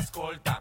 ascolta.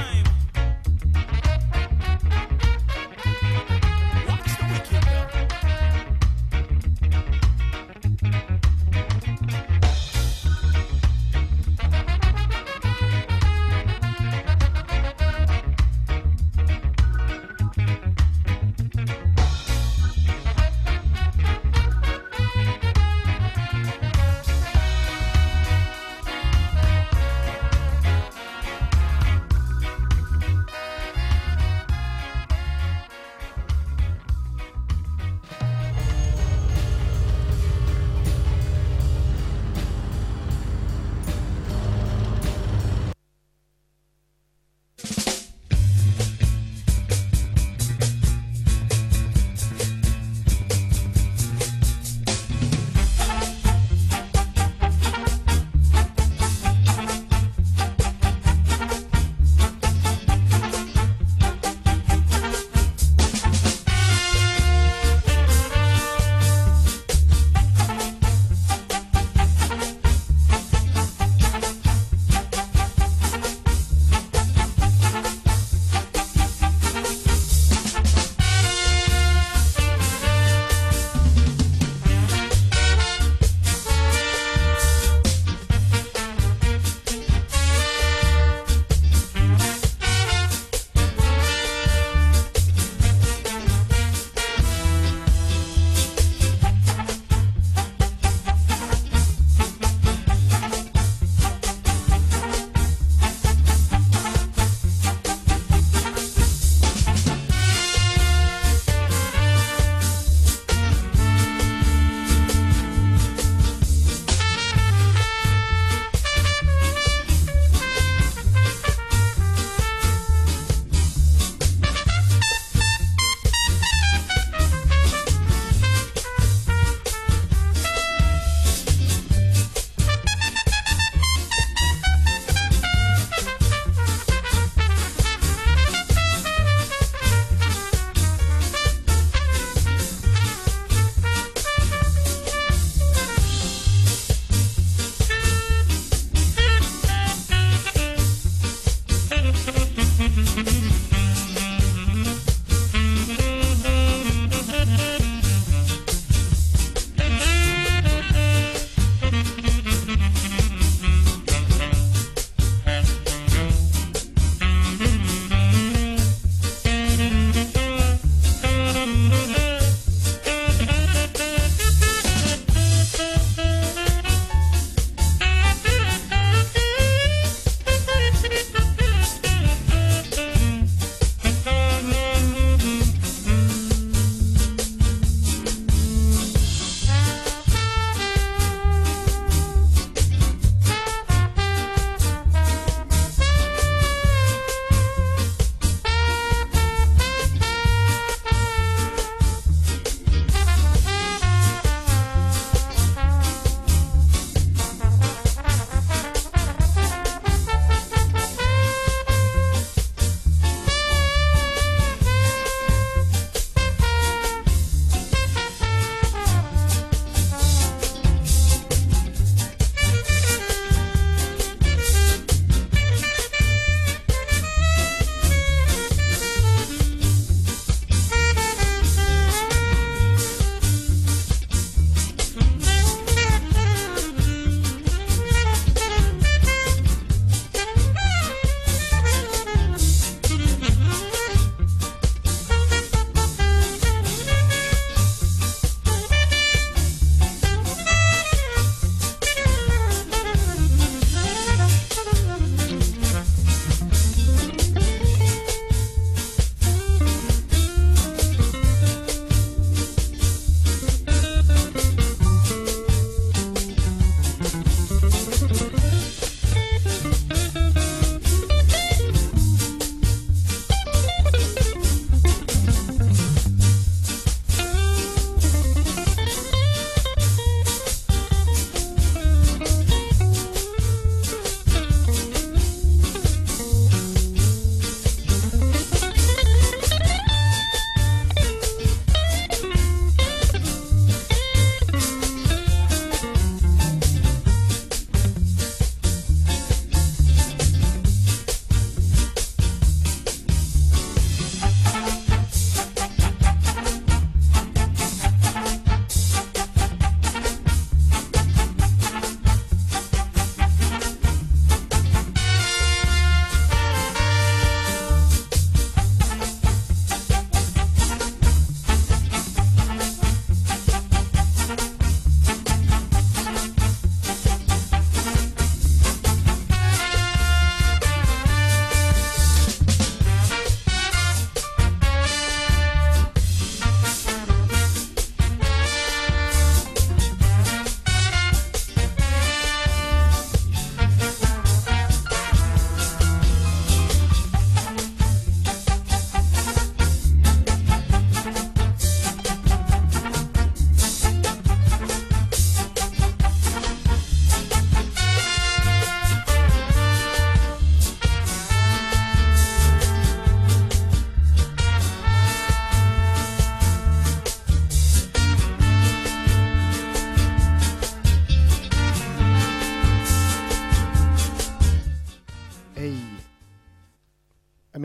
time.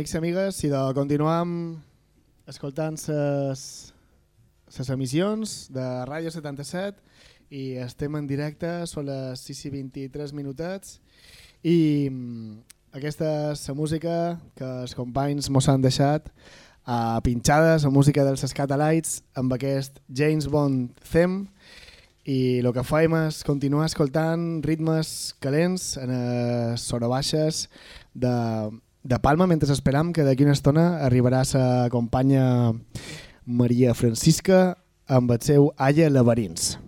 Amics i amigues, si de continuam escoltant ses emissions de Ràdio 77 i estem en directe, són les 6 i 23 minutets i mm, aquesta és la música que els companys mos han deixat a pinxades, la música dels Scatalites amb aquest James Bond theme i el que faim és continuar escoltant ritmes calents en les sorobaixes de, de Palma mentre esperam que d'aquí una estona arribarà sa companya Maria Francisca amb el seu Aya Laberins.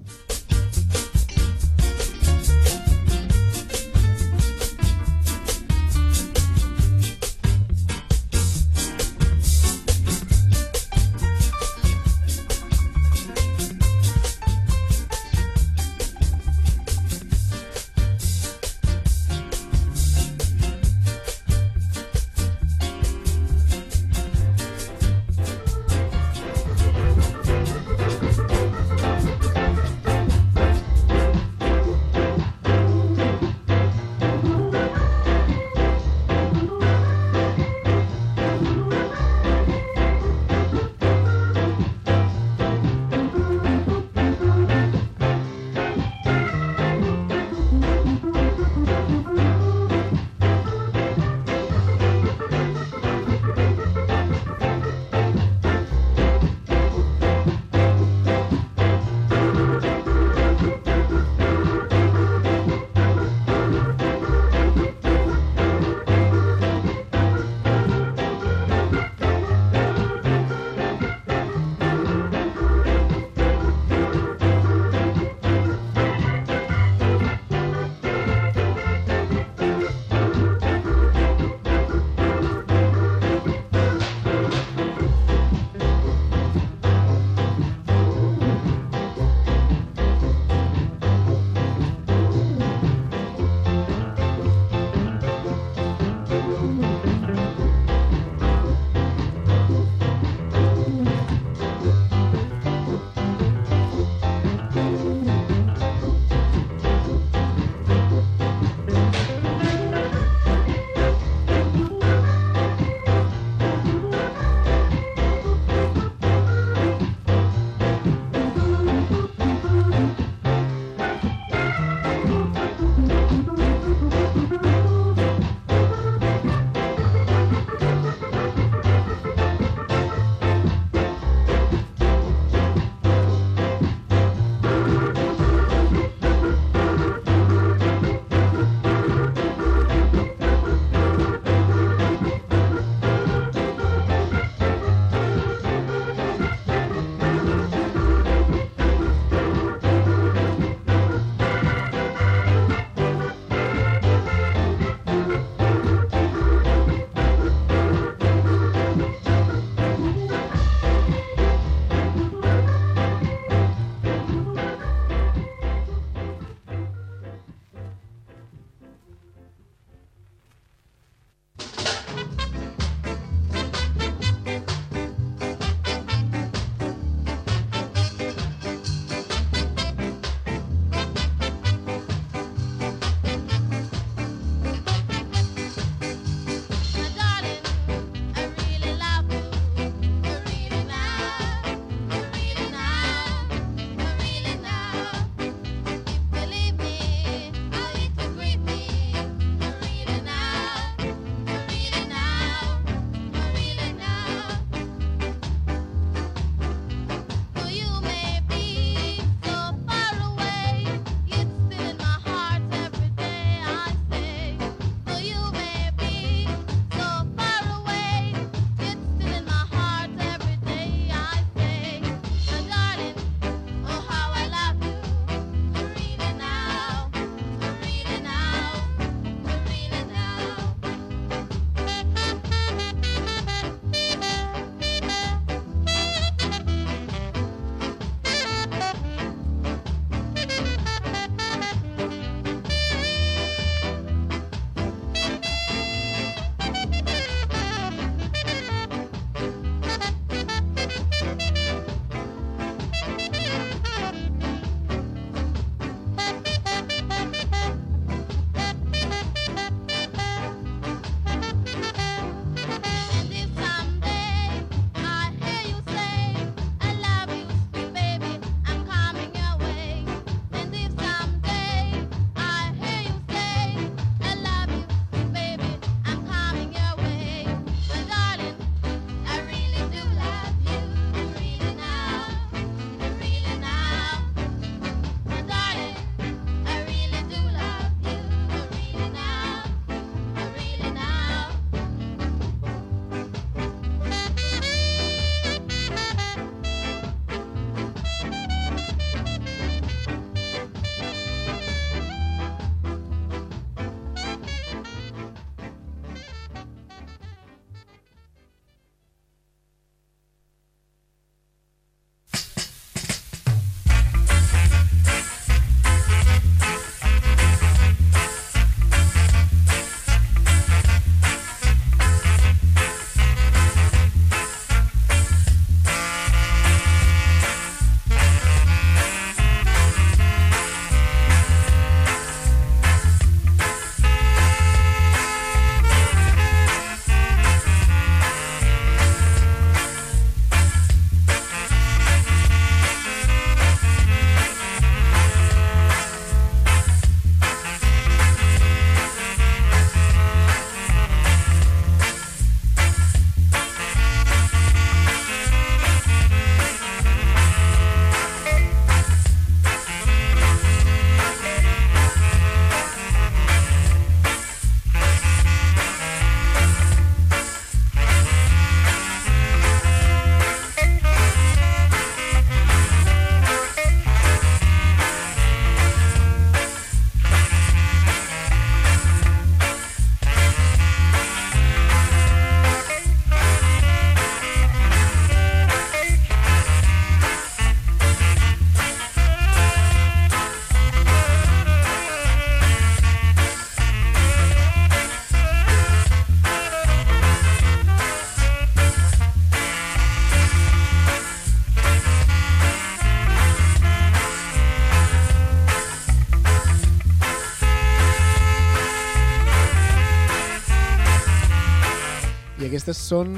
Aquestes són...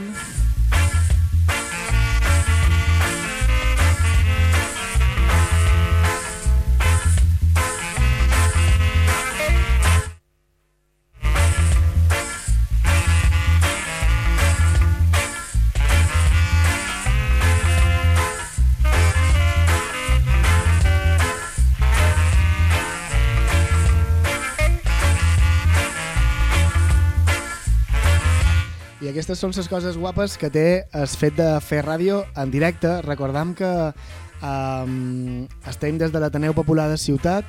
aquestes són les coses guapes que té el fet de fer ràdio en directe. Recordam que um, estem des de l'Ateneu Popular de Ciutat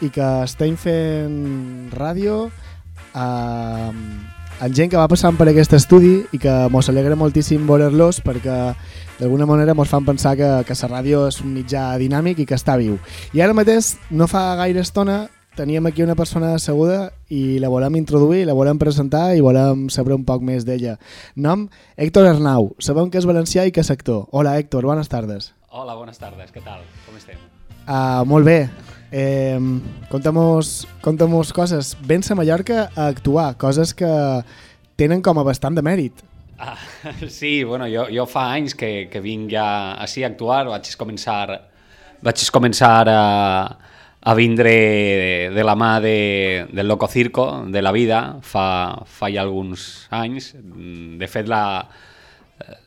i que estem fent ràdio um, amb gent que va passant per aquest estudi i que mos alegra moltíssim veure-los perquè d'alguna manera mos fan pensar que, que la ràdio és un mitjà dinàmic i que està viu. I ara mateix, no fa gaire estona, teníem aquí una persona asseguda i la volem introduir, la volem presentar i volem saber un poc més d'ella. Nom, Héctor Arnau. Sabem que és valencià i que és actor. Hola, Héctor, bones tardes. Hola, buenas tardes, ¿qué tal? ¿Cómo estem? Uh, molt bé. Eh, contamos, contamos coses. Vens a Mallorca a actuar, coses que tenen com a bastant de mèrit. Ah, sí, bueno, jo, jo fa anys que, que vinc ja així a actuar, vaig començar, vaig començar a, a vindre de, la mà de, del Loco Circo, de la vida, fa, fa ja alguns anys. De fet, la,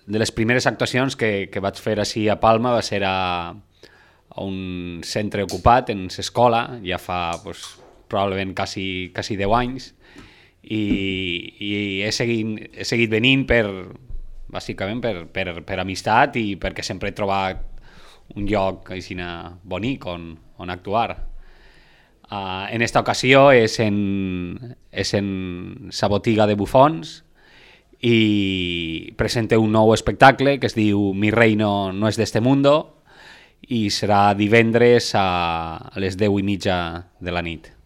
de les primeres actuacions que, que vaig fer així a Palma va ser a, a un centre ocupat en l'escola, ja fa pues, probablement quasi, quasi 10 anys, i, i he, seguit, he seguit venint per, bàsicament per, per, per amistat i perquè sempre he trobat un lloc així bonic on, on actuar. Uh, en esta ocasió és en, és en sa botiga de bufons i presente un nou espectacle que es diu Mi reino no és d'este mundo i serà divendres a les 10 i mitja de la nit.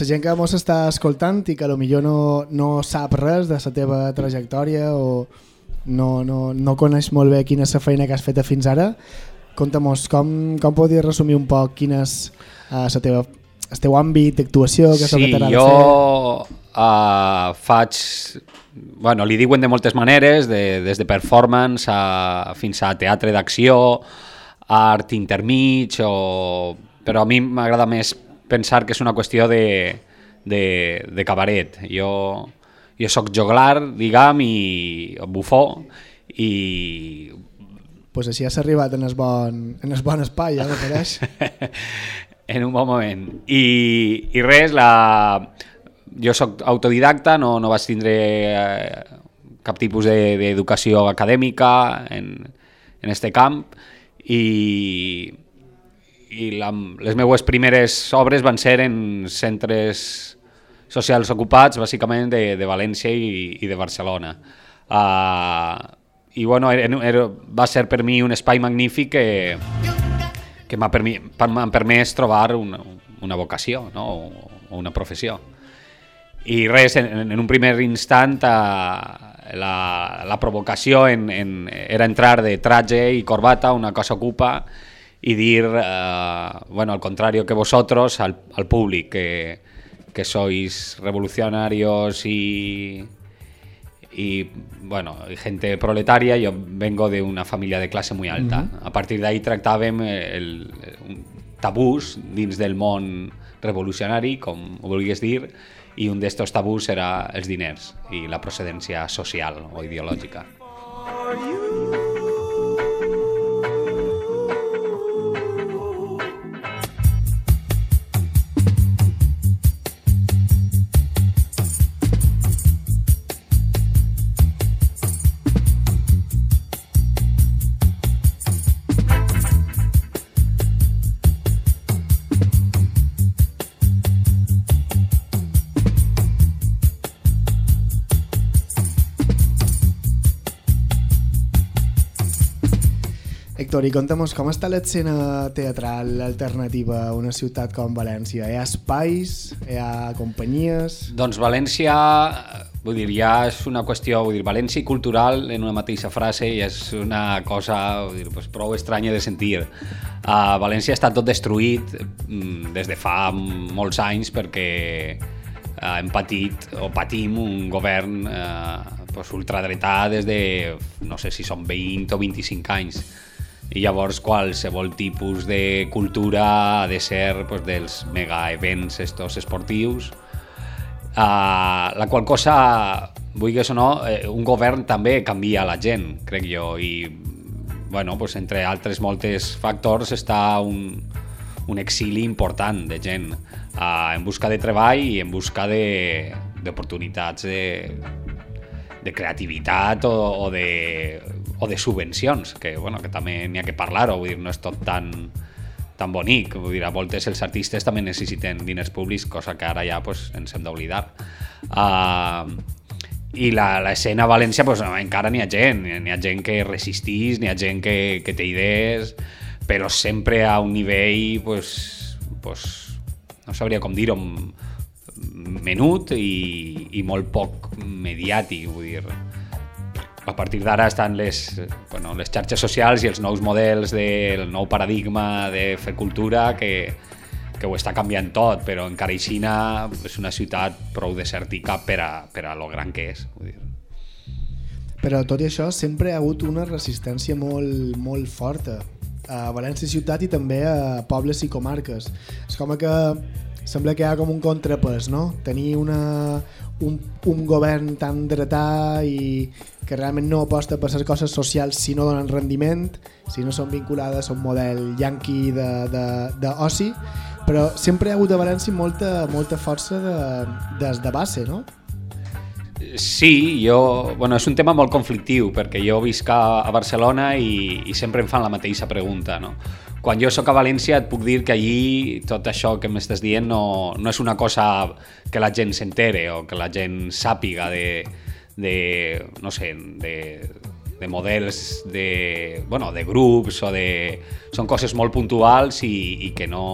La gent que mos està escoltant i que millor no, no sap res de la teva trajectòria o no, no, no coneix molt bé quina és la feina que has fet fins ara, conta-mos com, com podries resumir un poc quin és uh, la teva, el teu àmbit d'actuació, el Sí, que jo uh, faig... Bueno, li diuen de moltes maneres, de, des de performance a, fins a teatre d'acció, art intermig, o... però a mi m'agrada més pensar que és una qüestió de, de, de cabaret. Jo, jo sóc joglar, diguem, i bufó, i pues així has arribat en el bon, en el bon espai, ja me pareix. en un bon moment. I, i res, la... jo sóc autodidacta, no, no vaig tindre eh, cap tipus de- d'educació acadèmica en, en este camp i, i la, les meues primeres obres van ser en centres socials ocupats, bàsicament de, de València i, i de Barcelona. Uh, I bueno, era, era, va ser per mi un espai magnífic que, que m'ha m'han permès trobar una, una vocació no? o, o una professió. I res, en, en un primer instant eh, la, la provocació en, en, era entrar de traje i corbata, una cosa ocupa, y dir, eh, bueno, al contrario que vosotros, al, al públic, que, que sois revolucionarios y, y bueno, gente proletaria, yo vengo de una familia de clase muy alta. A partir d'ahí tractàvem el, un tabús dins del món revolucionari, com ho vulguis dir, i un d'estos tabús era els diners i la procedència social o ideològica. Víctor, i conta'm com està l'escena teatral alternativa a una ciutat com València? Hi ha espais? Hi ha companyies? Doncs València, vull dir, ja és una qüestió, vull dir, València i cultural en una mateixa frase i és una cosa vull dir, pues, prou estranya de sentir. Uh, València està tot destruït mm, des de fa molts anys perquè uh, hem patit o patim un govern uh, pues, ultradretà des de, no sé si són 20 o 25 anys i llavors qualsevol tipus de cultura ha de ser pues, dels mega events estos esportius uh, la qual cosa vulguis o no, eh, un govern també canvia la gent, crec jo. I bueno, pues, entre altres moltes factors està un, un exili important de gent uh, en busca de treball i en busca de- d'oportunitats de, de creativitat o, o, de, o de subvencions, que, bueno, que també n'hi ha que parlar-ho, vull dir, no és tot tan, tan bonic, vull dir, a voltes els artistes també necessiten diners públics, cosa que ara ja pues, ens hem d'oblidar. Uh, i l'escena a València pues, encara n'hi ha gent, n'hi ha gent que resistís, n'hi ha gent que, que té idees, però sempre a un nivell, pues, pues, no sabria com dir-ho, m- menut i, i molt poc mediàtic, vull dir. A partir d'ara estan les, bueno, les xarxes socials i els nous models del nou paradigma de fer cultura que, que ho està canviant tot, però encara Aixina és una ciutat prou desèrtica per a, per a lo gran que és. Vull dir. Però tot i això sempre ha hagut una resistència molt, molt forta a València ciutat i també a pobles i comarques. És com que sembla que hi ha com un contrapès, no? Tenir una, un, un govern tan dretà i que realment no aposta per les coses socials si no donen rendiment, si no són vinculades a un model yanqui d'oci, però sempre hi ha hagut a València molta, molta força de, des de base, no? Sí, jo... Bueno, és un tema molt conflictiu perquè jo visc a Barcelona i, i sempre em fan la mateixa pregunta, no? Quan jo sóc a València et puc dir que allí tot això que m'estàs dient no, no és una cosa que la gent s'entere o que la gent sàpiga de, de no sé, de, de models de, bueno, de grups o de... Són coses molt puntuals i, i que no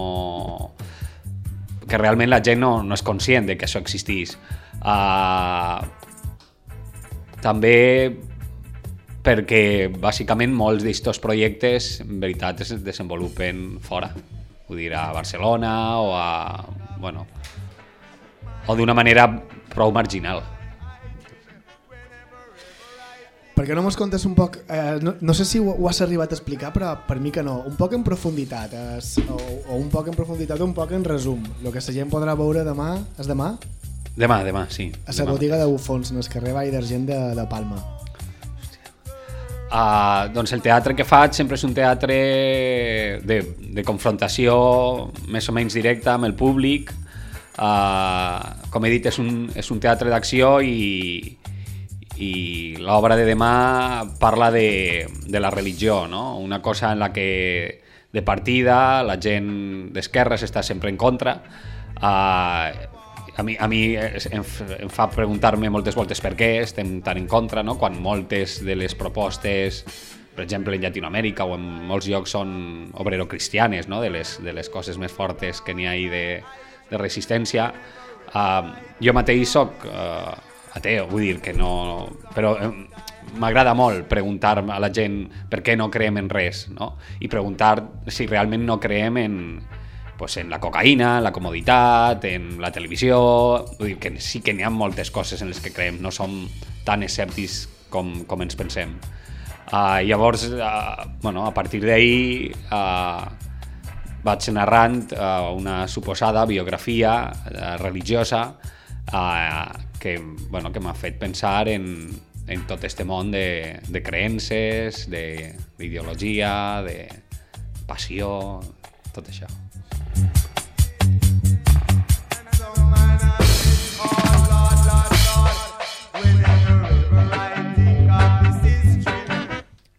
que realment la gent no, no és conscient de que això existís. Uh, també perquè bàsicament molts d'estos projectes en veritat es desenvolupen fora. Vull dir, a Barcelona o a... Bueno, o d'una manera prou marginal. Per què no mos contes un poc, eh, no, no sé si ho, ho has arribat a explicar, però per mi que no, un poc en profunditat, es, o, o un poc en profunditat o un poc en resum. El que la gent podrà veure demà, és demà, Demà, demà, sí. a la botiga de bufons, en el carrer Vall d'Argent de, de Palma. Uh, doncs el teatre que faig sempre és un teatre de, de confrontació més o menys directa amb el públic. Uh, com he dit, és un, és un teatre d'acció i, i l'obra de demà parla de, de la religió, no? una cosa en la que de partida la gent d'esquerres està sempre en contra. Uh, a mi, a mi es- em, em fa preguntar-me moltes voltes per què estem tan en contra, no? quan moltes de les propostes, per exemple en Llatinoamèrica o en molts llocs són obrero-cristianes, no? de, les, de les coses més fortes que n'hi ha de, de resistència. Uh, jo mateix soc uh, ateu, vull dir que no... Però eh, m'agrada molt preguntar a la gent per què no creem en res, no? I preguntar si realment no creem en, pues en la cocaïna, en la comoditat, en la televisió... Vull dir que sí que n'hi ha moltes coses en les que creiem, no som tan escèptics com, com ens pensem. Uh, llavors, uh, bueno, a partir d'ahir uh, vaig narrant uh, una suposada biografia uh, religiosa uh, que, bueno, que m'ha fet pensar en, en tot este món de, de creences, de- d'ideologia, de, de passió, tot això.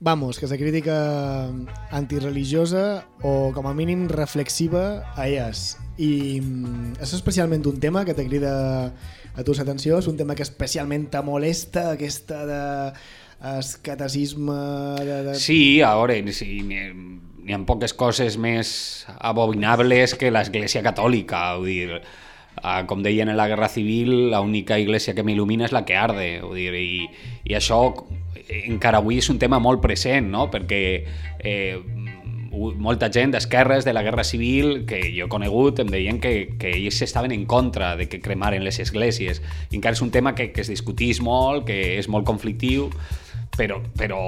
Vamos, que la crítica antirreligiosa o com a mínim reflexiva a és. I mm, és especialment un tema que te crida a tu l'atenció, és un tema que especialment te molesta, aquesta de el catecisme... De, de... Sí, a veure, sí, n'hi ha poques coses més abominables que l'Església Catòlica, vull dir, ah, com deien en la Guerra Civil, l'única iglesia que m'il·lumina és la que arde, vull dir, i, i això encara avui és un tema molt present, no?, perquè eh, molta gent d'esquerres de la Guerra Civil que jo he conegut em deien que, que ells estaven en contra de que cremaren les esglésies. I encara és un tema que, que es discutís molt, que és molt conflictiu, però, però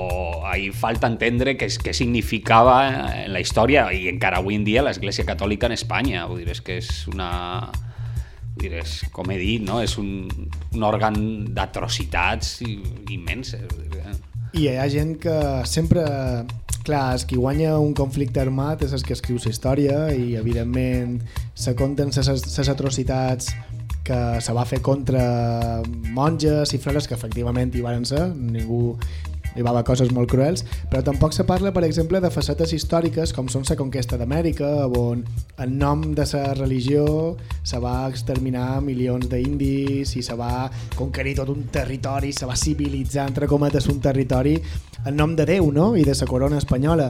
ahí falta entendre què, què significava en la història i encara avui en dia l'Església Catòlica en Espanya. Vull dir, és que és una... Dir, és, com he dit, no? és un, un òrgan d'atrocitats immenses. eh? I hi ha gent que sempre... Clar, és qui guanya un conflicte armat és el que escriu la història i, evidentment, se conten les atrocitats que se va fer contra monges i freres que efectivament hi van ser, ningú hi va haver coses molt cruels, però tampoc se parla, per exemple, de facetes històriques com són la conquesta d'Amèrica, on en nom de la religió se va exterminar milions d'indis i se va conquerir tot un territori, se va civilitzar, entre cometes, un territori en nom de Déu no? i de la corona espanyola.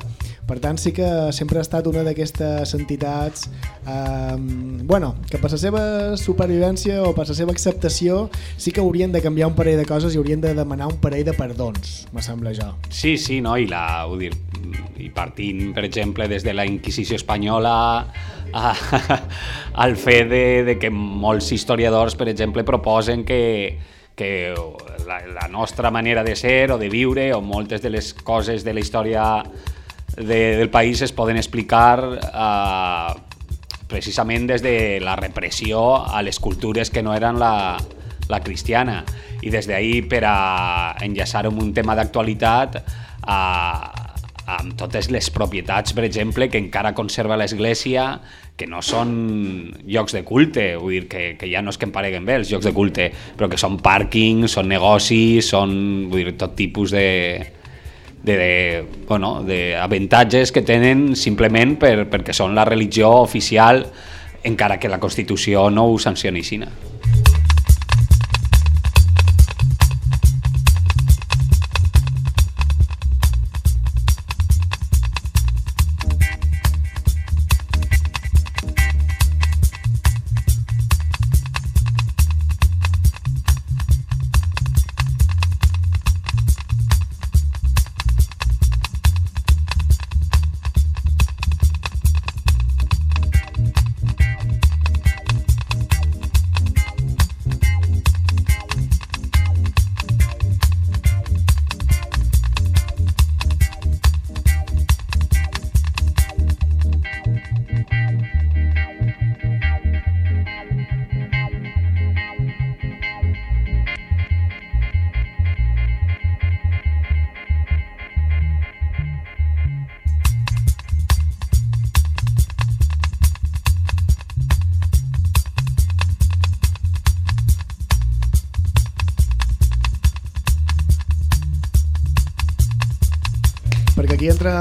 Per tant, sí que sempre ha estat una d'aquestes entitats eh, bueno, que per la seva supervivència o per la seva acceptació sí que haurien de canviar un parell de coses i haurien de demanar un parell de perdons, me sembla jo. Sí, sí, no? I, la, dir, i partint, per exemple, des de la Inquisició espanyola al fet de, de que molts historiadors, per exemple, proposen que, que la, la nostra manera de ser o de viure o moltes de les coses de la història de, del país es poden explicar eh, precisament des de la repressió a les cultures que no eren la, la cristiana. I des d'ahir per a enllaçar amb un tema d'actualitat a, amb totes les propietats, per exemple, que encara conserva l'Església, que no són llocs de culte, vull dir que, que ja no és que em pareguen bé els llocs de culte, però que són pàrquings, són negocis, són vull dir, tot tipus de, de, de, bueno, de avantatges que tenen simplement per, perquè són la religió oficial encara que la Constitució no ho sancioni així.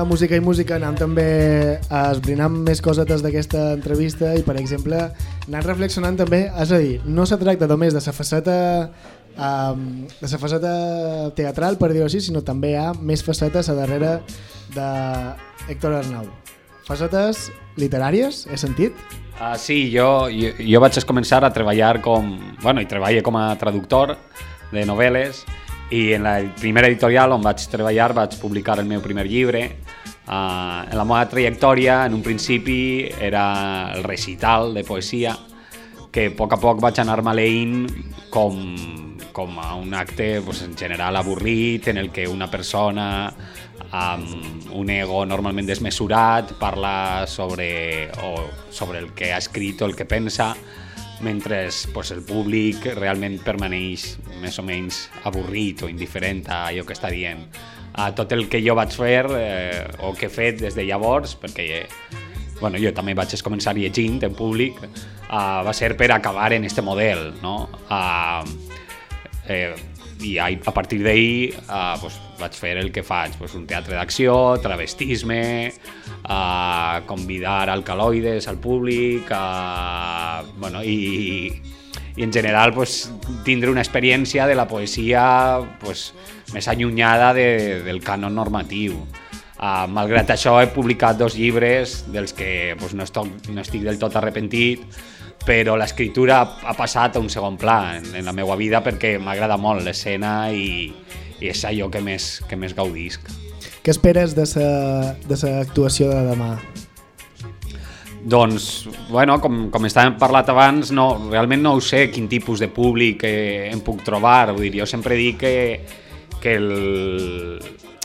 Música i música anem també esbrinant més cosetes d'aquesta entrevista i per exemple anant reflexionant també, és a dir, no se tracta només de la faceta um, de la faceta teatral per dir-ho així, sinó també hi ha més facetes a darrere de Héctor Arnau facetes literàries, he sentit? Uh, sí, jo, jo, jo vaig començar a treballar com... Bueno, i treballo com a traductor de novel·les i en la primera editorial on vaig treballar vaig publicar el meu primer llibre. Uh, en la meva trajectòria, en un principi, era el recital de poesia que a poc a poc vaig anar maleint com, com a un acte pues, en general avorrit en el que una persona amb un ego normalment desmesurat parla sobre, o sobre el que ha escrit o el que pensa mentre pues, el públic realment permaneix més o menys avorrit o indiferent a allò que està dient. A tot el que jo vaig fer eh, o que he fet des de llavors, perquè eh, bueno, jo també vaig començar llegint en públic, uh, va ser per acabar en este model, no? Uh, eh, i a, partir d'ahir uh, pues, vaig fer el que faig, pues, un teatre d'acció, travestisme, uh, convidar alcaloides al públic, uh, bueno, i, i en general pues, tindre una experiència de la poesia pues, més allunyada de, del cànon normatiu. Uh, malgrat això he publicat dos llibres dels que pues, no, estic, no estic del tot arrepentit, però l'escriptura ha, passat a un segon pla en, en la meva vida perquè m'agrada molt l'escena i, i és allò que més, que més gaudisc. Què esperes de sa, de sa actuació de demà? Doncs, bueno, com, com estàvem parlat abans, no, realment no ho sé quin tipus de públic eh, em puc trobar. Vull dir, jo sempre dic que, que el,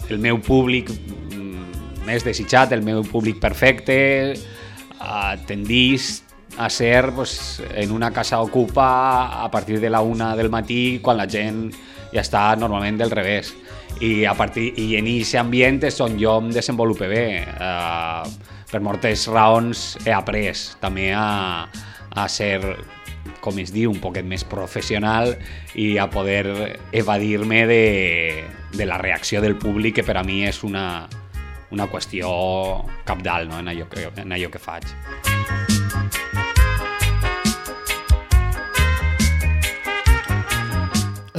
el meu públic mm, més desitjat, el meu públic perfecte, eh, tendís a ser pues, en una casa ocupa a partir de la una del matí quan la gent ja està normalment del revés. I, a partir, i en aquest ambient és on jo em desenvolupe bé. Eh, per moltes raons he après també a, a ser com es diu, un poquet més professional i a poder evadir-me de, de la reacció del públic que per a mi és una, una qüestió capdalt no? en, allò que, en allò que faig.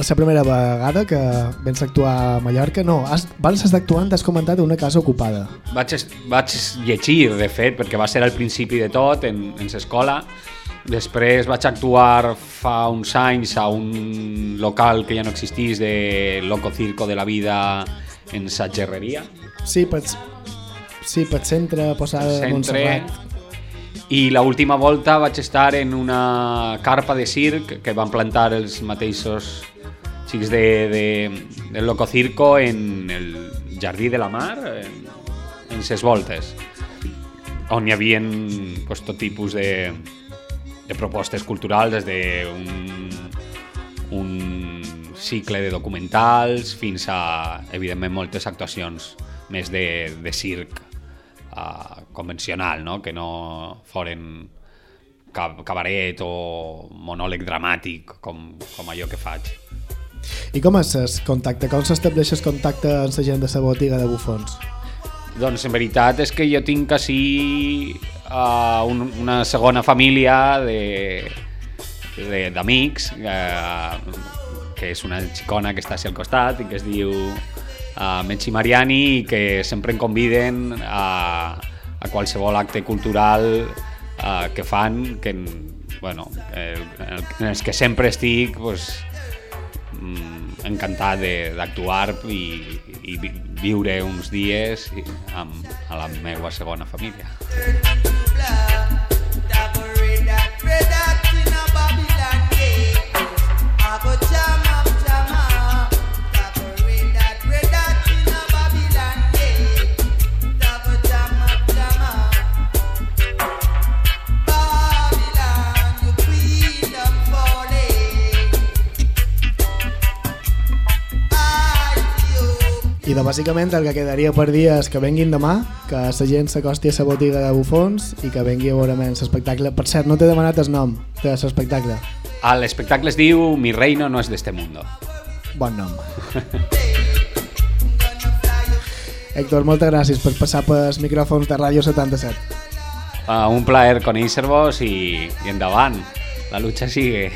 És la primera vegada que vens a actuar a Mallorca? No, has, abans has d'actuar, t'has comentat, en una casa ocupada. Vaig, vaig llegir, de fet, perquè va ser al principi de tot, en, en l'escola. Després vaig actuar fa uns anys a un local que ja no existís de Loco Circo de la Vida en Satgerreria. Sí, pel, sí, pel centre, posada de centre Montserrat. i la última volta vaig estar en una carpa de circ que van plantar els mateixos xics de, de, del Loco Circo en el Jardí de la Mar, en, en ses voltes, on hi havia pues, tot tipus de, de propostes culturals, des de un, cicle de documentals fins a, evidentment, moltes actuacions més de, de circ uh, convencional, no? que no foren ca- cabaret o monòleg dramàtic com, com allò que faig. I com és el contacte? Com s'estableix el contacte amb la gent de la botiga de bufons? Doncs en veritat és que jo tinc quasi uh, un, una segona família d'amics uh, que és una xicona que està al costat i que es diu uh, Metxi Mariani i que sempre em conviden a, a qualsevol acte cultural uh, que fan que, bueno, el, en els que sempre estic pues, encantat de- d'actuar i, i vi- viure uns dies amb, a la meva segona família. De bàsicament el que quedaria per dir és que venguin demà, que la gent s'acosti a la botiga de bufons i que vengui a veure l'espectacle. Per cert, no t'he demanat el nom de l'espectacle. Ah, L'espectacle es diu Mi reino no es de este mundo. Bon nom. Héctor, moltes gràcies per passar pels micròfons de Ràdio 77. Uh, un plaer conèixer-vos i, i endavant. La lucha sigue.